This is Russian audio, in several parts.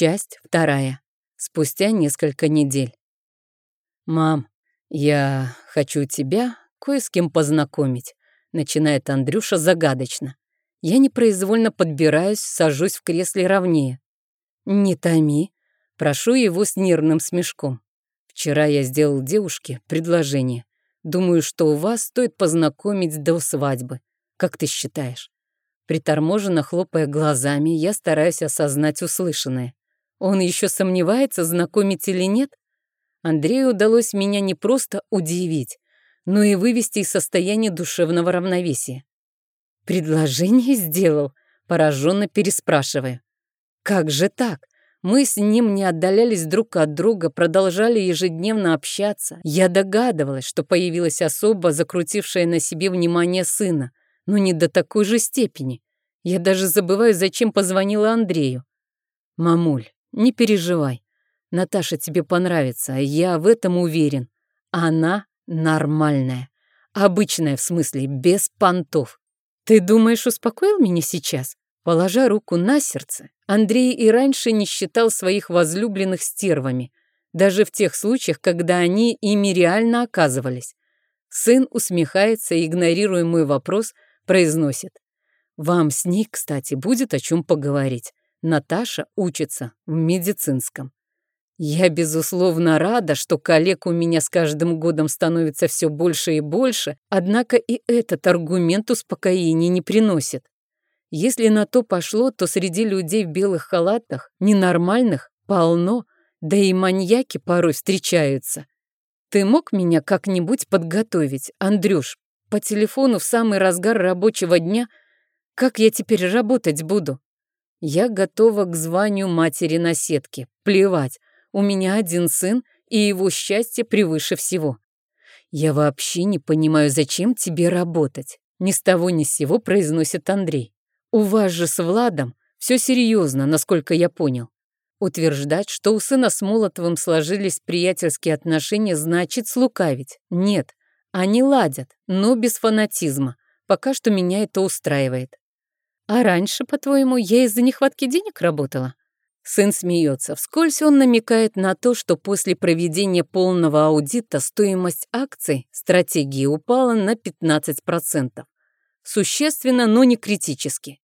Часть вторая. Спустя несколько недель. «Мам, я хочу тебя кое с кем познакомить», начинает Андрюша загадочно. Я непроизвольно подбираюсь, сажусь в кресле ровнее. «Не томи», прошу его с нервным смешком. «Вчера я сделал девушке предложение. Думаю, что у вас стоит познакомить до свадьбы. Как ты считаешь?» Приторможенно хлопая глазами, я стараюсь осознать услышанное. Он еще сомневается, знакомить или нет? Андрею удалось меня не просто удивить, но и вывести из состояния душевного равновесия. «Предложение сделал?» — пораженно переспрашивая. «Как же так? Мы с ним не отдалялись друг от друга, продолжали ежедневно общаться. Я догадывалась, что появилась особа, закрутившая на себе внимание сына, но не до такой же степени. Я даже забываю, зачем позвонила Андрею. «Мамуль, не переживай. Наташа тебе понравится, я в этом уверен. Она нормальная. Обычная, в смысле, без понтов. Ты думаешь, успокоил меня сейчас? Положа руку на сердце, Андрей и раньше не считал своих возлюбленных стервами, даже в тех случаях, когда они ими реально оказывались. Сын усмехается игнорируя мой вопрос, произносит. «Вам с ней, кстати, будет о чем поговорить. Наташа учится в медицинском. Я, безусловно, рада, что коллег у меня с каждым годом становится все больше и больше, однако и этот аргумент успокоения не приносит. Если на то пошло, то среди людей в белых халатах ненормальных полно, да и маньяки порой встречаются. Ты мог меня как-нибудь подготовить, Андрюш, по телефону в самый разгар рабочего дня? Как я теперь работать буду? Я готова к званию матери на сетке. Плевать, у меня один сын, и его счастье превыше всего. Я вообще не понимаю, зачем тебе работать. Ни с того ни с сего произносит Андрей. У вас же с Владом все серьезно, насколько я понял. Утверждать, что у сына с Молотовым сложились приятельские отношения, значит слукавить. Нет, они ладят, но без фанатизма. Пока что меня это устраивает. А раньше, по-твоему, я из-за нехватки денег работала? Сын смеется. Вскользь он намекает на то, что после проведения полного аудита стоимость акций стратегии упала на 15%. Существенно, но не критически.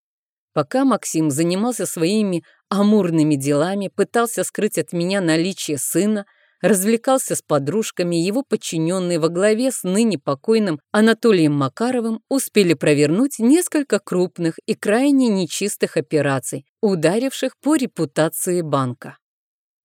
Пока Максим занимался своими амурными делами, пытался скрыть от меня наличие сына, развлекался с подружками, его подчиненные во главе с ныне покойным Анатолием Макаровым успели провернуть несколько крупных и крайне нечистых операций, ударивших по репутации банка.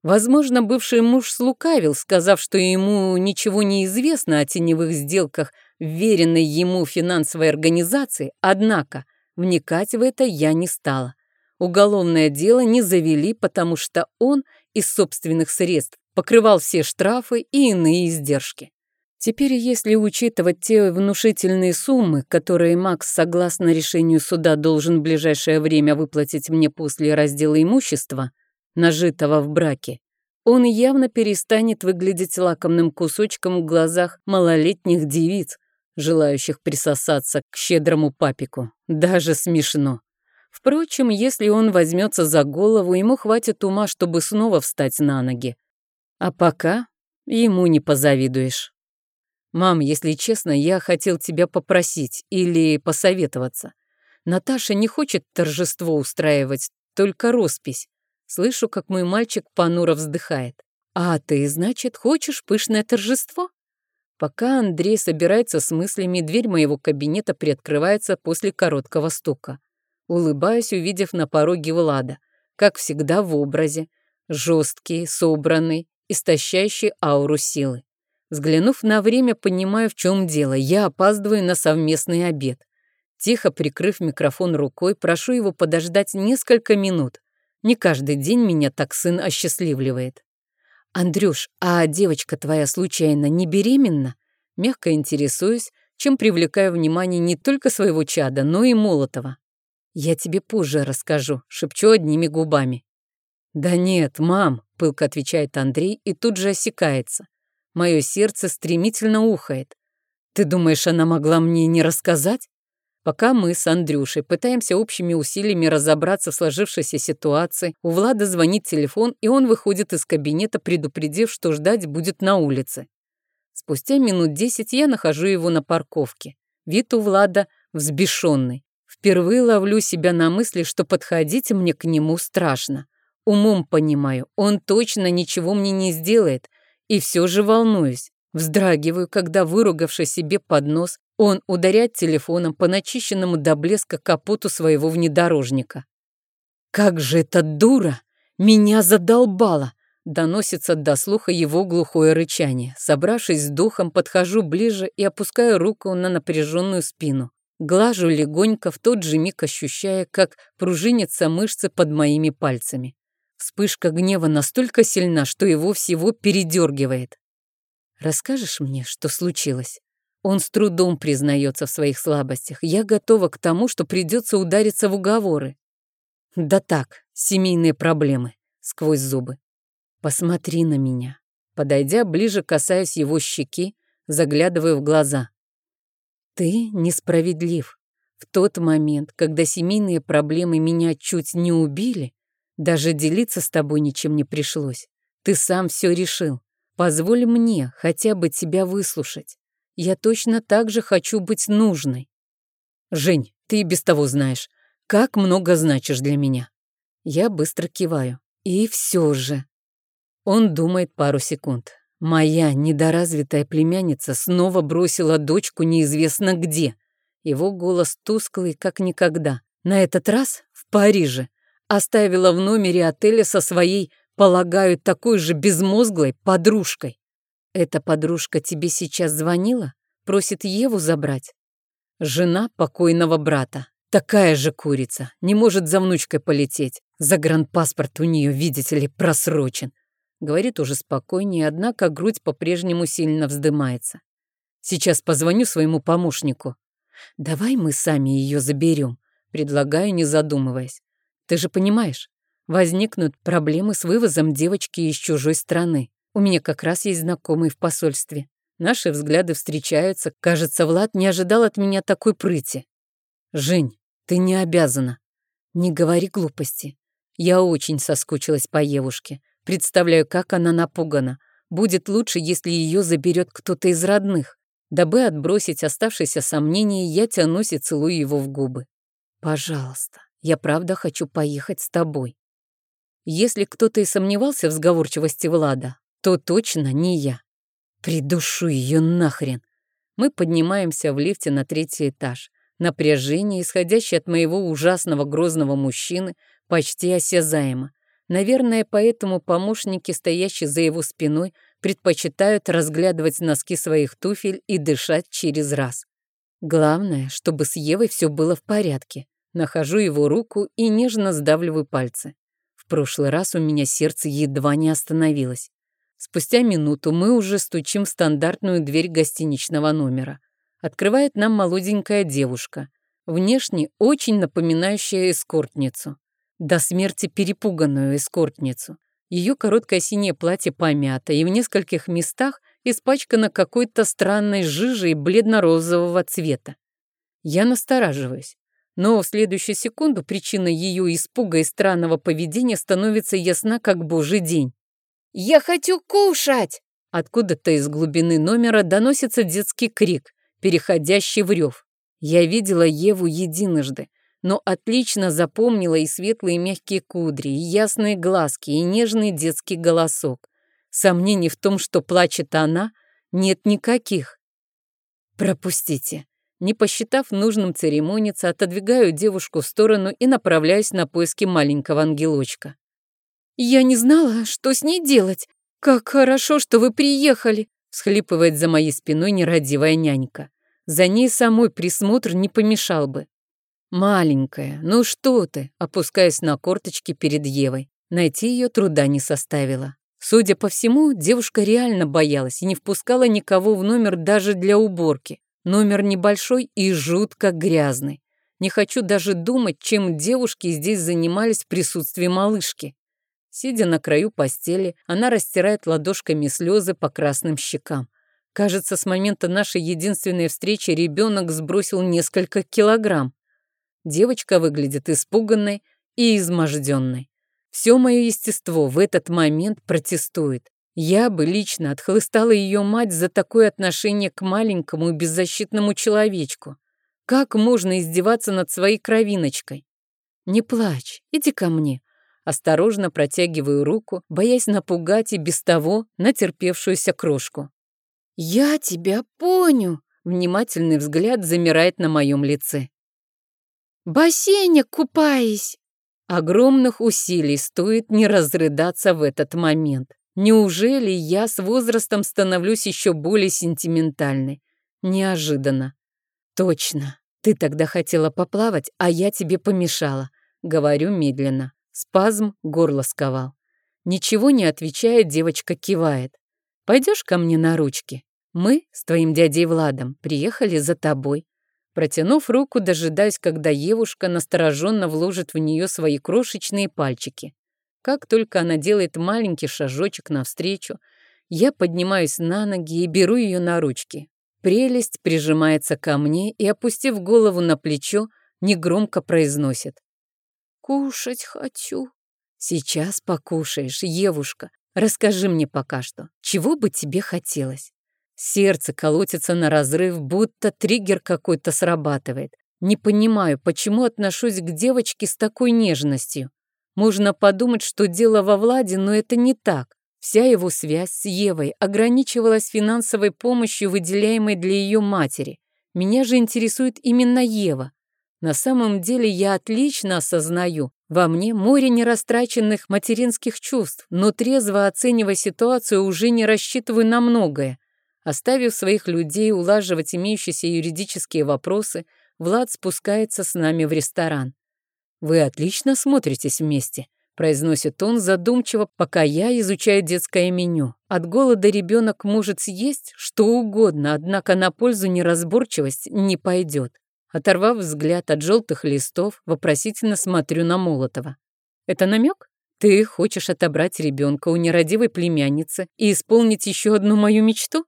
Возможно, бывший муж слукавил, сказав, что ему ничего не известно о теневых сделках веренной ему финансовой организации, однако вникать в это я не стала. Уголовное дело не завели, потому что он из собственных средств покрывал все штрафы и иные издержки. Теперь, если учитывать те внушительные суммы, которые Макс, согласно решению суда, должен в ближайшее время выплатить мне после раздела имущества, нажитого в браке, он явно перестанет выглядеть лакомным кусочком в глазах малолетних девиц, желающих присосаться к щедрому папику. Даже смешно. Впрочем, если он возьмется за голову, ему хватит ума, чтобы снова встать на ноги. А пока ему не позавидуешь. Мам, если честно, я хотел тебя попросить или посоветоваться. Наташа не хочет торжество устраивать, только роспись. Слышу, как мой мальчик понуро вздыхает. А ты, значит, хочешь пышное торжество? Пока Андрей собирается с мыслями, дверь моего кабинета приоткрывается после короткого стука. Улыбаюсь, увидев на пороге Влада. Как всегда в образе. Жесткий, собранный, истощающий ауру силы. Взглянув на время, понимаю, в чем дело. Я опаздываю на совместный обед. Тихо прикрыв микрофон рукой, прошу его подождать несколько минут. Не каждый день меня так сын осчастливливает. «Андрюш, а девочка твоя случайно не беременна?» Мягко интересуюсь, чем привлекаю внимание не только своего чада, но и Молотова. «Я тебе позже расскажу», — шепчу одними губами. «Да нет, мам», — пылко отвечает Андрей и тут же осекается. Мое сердце стремительно ухает. «Ты думаешь, она могла мне не рассказать?» Пока мы с Андрюшей пытаемся общими усилиями разобраться в сложившейся ситуации, у Влада звонит телефон, и он выходит из кабинета, предупредив, что ждать будет на улице. Спустя минут десять я нахожу его на парковке. Вид у Влада взбешенный. Впервые ловлю себя на мысли, что подходить мне к нему страшно. Умом понимаю, он точно ничего мне не сделает, и все же волнуюсь. Вздрагиваю, когда, выругавши себе под нос, он ударяет телефоном по начищенному до блеска капоту своего внедорожника. «Как же эта дура! Меня задолбала!» Доносится до слуха его глухое рычание. Собравшись с духом, подхожу ближе и опускаю руку на напряженную спину. Глажу легонько, в тот же миг ощущая, как пружинятся мышцы под моими пальцами. Вспышка гнева настолько сильна, что его всего передергивает. «Расскажешь мне, что случилось?» Он с трудом признается в своих слабостях. Я готова к тому, что придется удариться в уговоры. Да так, семейные проблемы, сквозь зубы. Посмотри на меня. Подойдя ближе, касаясь его щеки, заглядываю в глаза. Ты несправедлив. В тот момент, когда семейные проблемы меня чуть не убили, даже делиться с тобой ничем не пришлось. Ты сам все решил. Позволь мне хотя бы тебя выслушать. Я точно так же хочу быть нужной. Жень, ты и без того знаешь, как много значишь для меня. Я быстро киваю. И все же. Он думает пару секунд. Моя недоразвитая племянница снова бросила дочку неизвестно где. Его голос тусклый, как никогда. На этот раз в Париже. Оставила в номере отеля со своей, полагаю, такой же безмозглой подружкой. Эта подружка тебе сейчас звонила? Просит Еву забрать? Жена покойного брата. Такая же курица. Не может за внучкой полететь. Загранпаспорт у нее, видите ли, просрочен. Говорит уже спокойнее, однако грудь по-прежнему сильно вздымается. Сейчас позвоню своему помощнику. Давай мы сами ее заберем, предлагаю, не задумываясь. Ты же понимаешь, возникнут проблемы с вывозом девочки из чужой страны. У меня как раз есть знакомый в посольстве. Наши взгляды встречаются. Кажется, Влад не ожидал от меня такой прыти. Жень, ты не обязана. Не говори глупости. Я очень соскучилась по Евушке. Представляю, как она напугана. Будет лучше, если ее заберет кто-то из родных. Дабы отбросить оставшиеся сомнения, я тянусь и целую его в губы. «Пожалуйста, я правда хочу поехать с тобой». Если кто-то и сомневался в сговорчивости Влада, то точно не я. Придушу ее нахрен. Мы поднимаемся в лифте на третий этаж. Напряжение, исходящее от моего ужасного грозного мужчины, почти осязаемо. Наверное, поэтому помощники, стоящие за его спиной, предпочитают разглядывать носки своих туфель и дышать через раз. Главное, чтобы с Евой все было в порядке. Нахожу его руку и нежно сдавливаю пальцы. В прошлый раз у меня сердце едва не остановилось. Спустя минуту мы уже стучим в стандартную дверь гостиничного номера. Открывает нам молоденькая девушка, внешне очень напоминающая эскортницу до смерти перепуганную эскортницу. Ее короткое синее платье помято и в нескольких местах испачкано какой-то странной жижей бледно-розового цвета. Я настораживаюсь, но в следующую секунду причина ее испуга и странного поведения становится ясна, как божий день. «Я хочу кушать!» Откуда-то из глубины номера доносится детский крик, переходящий в рев. Я видела Еву единожды, но отлично запомнила и светлые мягкие кудри, и ясные глазки, и нежный детский голосок. Сомнений в том, что плачет она, нет никаких. Пропустите. Не посчитав нужным церемониться, отодвигаю девушку в сторону и направляюсь на поиски маленького ангелочка. «Я не знала, что с ней делать. Как хорошо, что вы приехали!» всхлипывает за моей спиной нерадивая нянька. За ней самой присмотр не помешал бы. «Маленькая, ну что ты?» Опускаясь на корточки перед Евой. Найти ее труда не составило. Судя по всему, девушка реально боялась и не впускала никого в номер даже для уборки. Номер небольшой и жутко грязный. Не хочу даже думать, чем девушки здесь занимались в присутствии малышки. Сидя на краю постели, она растирает ладошками слезы по красным щекам. Кажется, с момента нашей единственной встречи ребенок сбросил несколько килограмм. Девочка выглядит испуганной и изможденной. Все мое естество в этот момент протестует. Я бы лично отхлыстала ее мать за такое отношение к маленькому и беззащитному человечку. Как можно издеваться над своей кровиночкой? Не плачь, иди ко мне. Осторожно протягиваю руку, боясь напугать и без того натерпевшуюся крошку. «Я тебя понял!» Внимательный взгляд замирает на моем лице. «Бассейне купаясь!» Огромных усилий стоит не разрыдаться в этот момент. Неужели я с возрастом становлюсь еще более сентиментальной? Неожиданно. Точно. Ты тогда хотела поплавать, а я тебе помешала. Говорю медленно. Спазм горло сковал. Ничего не отвечая, девочка кивает. Пойдешь ко мне на ручки? Мы с твоим дядей Владом приехали за тобой. Протянув руку, дожидаясь, когда девушка настороженно вложит в нее свои крошечные пальчики. Как только она делает маленький шажочек навстречу, я поднимаюсь на ноги и беру ее на ручки. Прелесть прижимается ко мне и, опустив голову на плечо, негромко произносит. «Кушать хочу». «Сейчас покушаешь, Евушка. Расскажи мне пока что, чего бы тебе хотелось?» Сердце колотится на разрыв, будто триггер какой-то срабатывает. Не понимаю, почему отношусь к девочке с такой нежностью. Можно подумать, что дело во Владе, но это не так. Вся его связь с Евой ограничивалась финансовой помощью, выделяемой для ее матери. Меня же интересует именно Ева. На самом деле я отлично осознаю, во мне море нерастраченных материнских чувств, но трезво оценивая ситуацию, уже не рассчитываю на многое. Оставив своих людей улаживать имеющиеся юридические вопросы, Влад спускается с нами в ресторан. «Вы отлично смотритесь вместе», — произносит он задумчиво, пока я изучаю детское меню. От голода ребенок может съесть что угодно, однако на пользу неразборчивость не пойдет. Оторвав взгляд от желтых листов, вопросительно смотрю на Молотова. «Это намек? Ты хочешь отобрать ребенка у нерадивой племянницы и исполнить еще одну мою мечту?»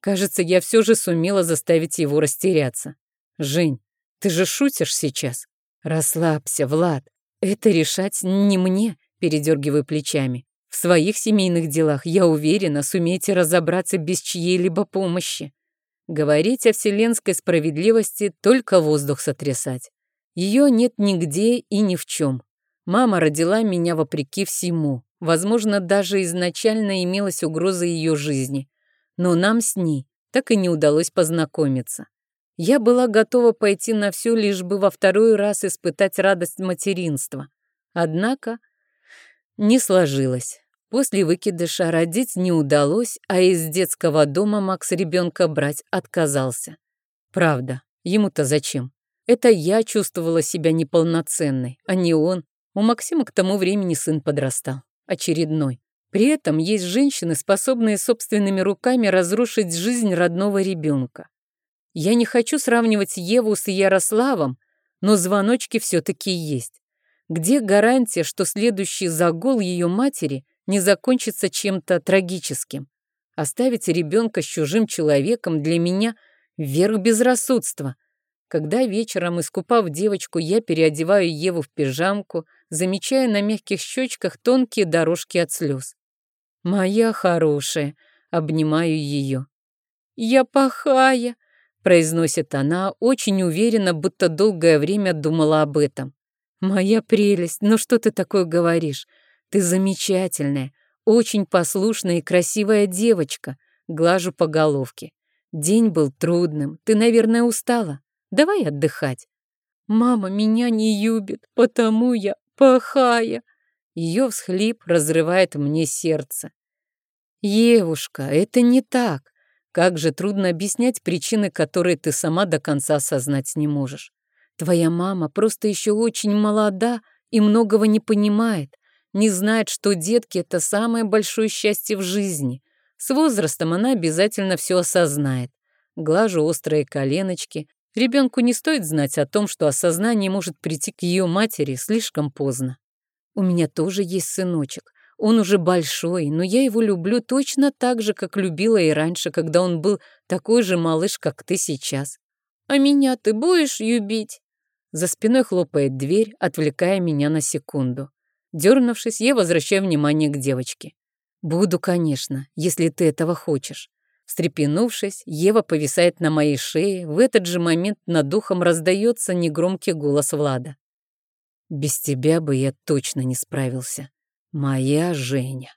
Кажется, я все же сумела заставить его растеряться. «Жень, ты же шутишь сейчас?» «Расслабься, Влад. Это решать не мне», — передергиваю плечами. «В своих семейных делах, я уверена, сумеете разобраться без чьей-либо помощи. Говорить о вселенской справедливости — только воздух сотрясать. Ее нет нигде и ни в чем. Мама родила меня вопреки всему. Возможно, даже изначально имелась угроза ее жизни. Но нам с ней так и не удалось познакомиться. Я была готова пойти на все, лишь бы во второй раз испытать радость материнства. Однако не сложилось. После выкидыша родить не удалось, а из детского дома Макс ребенка брать отказался. Правда, ему-то зачем? Это я чувствовала себя неполноценной, а не он. У Максима к тому времени сын подрастал. Очередной. При этом есть женщины, способные собственными руками разрушить жизнь родного ребенка. Я не хочу сравнивать Еву с Ярославом, но звоночки все-таки есть. Где гарантия, что следующий загул ее матери не закончится чем-то трагическим? Оставить ребенка с чужим человеком для меня — верх безрассудства. Когда вечером, искупав девочку, я переодеваю Еву в пижамку, замечая на мягких щечках тонкие дорожки от слез. «Моя хорошая», — обнимаю ее. «Я пахая», произносит она очень уверенно, будто долгое время думала об этом. «Моя прелесть, ну что ты такое говоришь? Ты замечательная, очень послушная и красивая девочка», глажу по головке. «День был трудным, ты, наверное, устала. Давай отдыхать». «Мама меня не любит, потому я плохая». Ее всхлип разрывает мне сердце. «Евушка, это не так. Как же трудно объяснять причины, которые ты сама до конца осознать не можешь. Твоя мама просто еще очень молода и многого не понимает, не знает, что детки — это самое большое счастье в жизни. С возрастом она обязательно все осознает. Глажу острые коленочки. Ребенку не стоит знать о том, что осознание может прийти к ее матери слишком поздно. У меня тоже есть сыночек. Он уже большой, но я его люблю точно так же, как любила и раньше, когда он был такой же малыш, как ты сейчас. А меня ты будешь любить?» За спиной хлопает дверь, отвлекая меня на секунду. Дернувшись, я возвращаю внимание к девочке. «Буду, конечно, если ты этого хочешь». Встрепенувшись, Ева повисает на моей шее. В этот же момент над духом раздается негромкий голос Влада. «Без тебя бы я точно не справился. Моя Женя».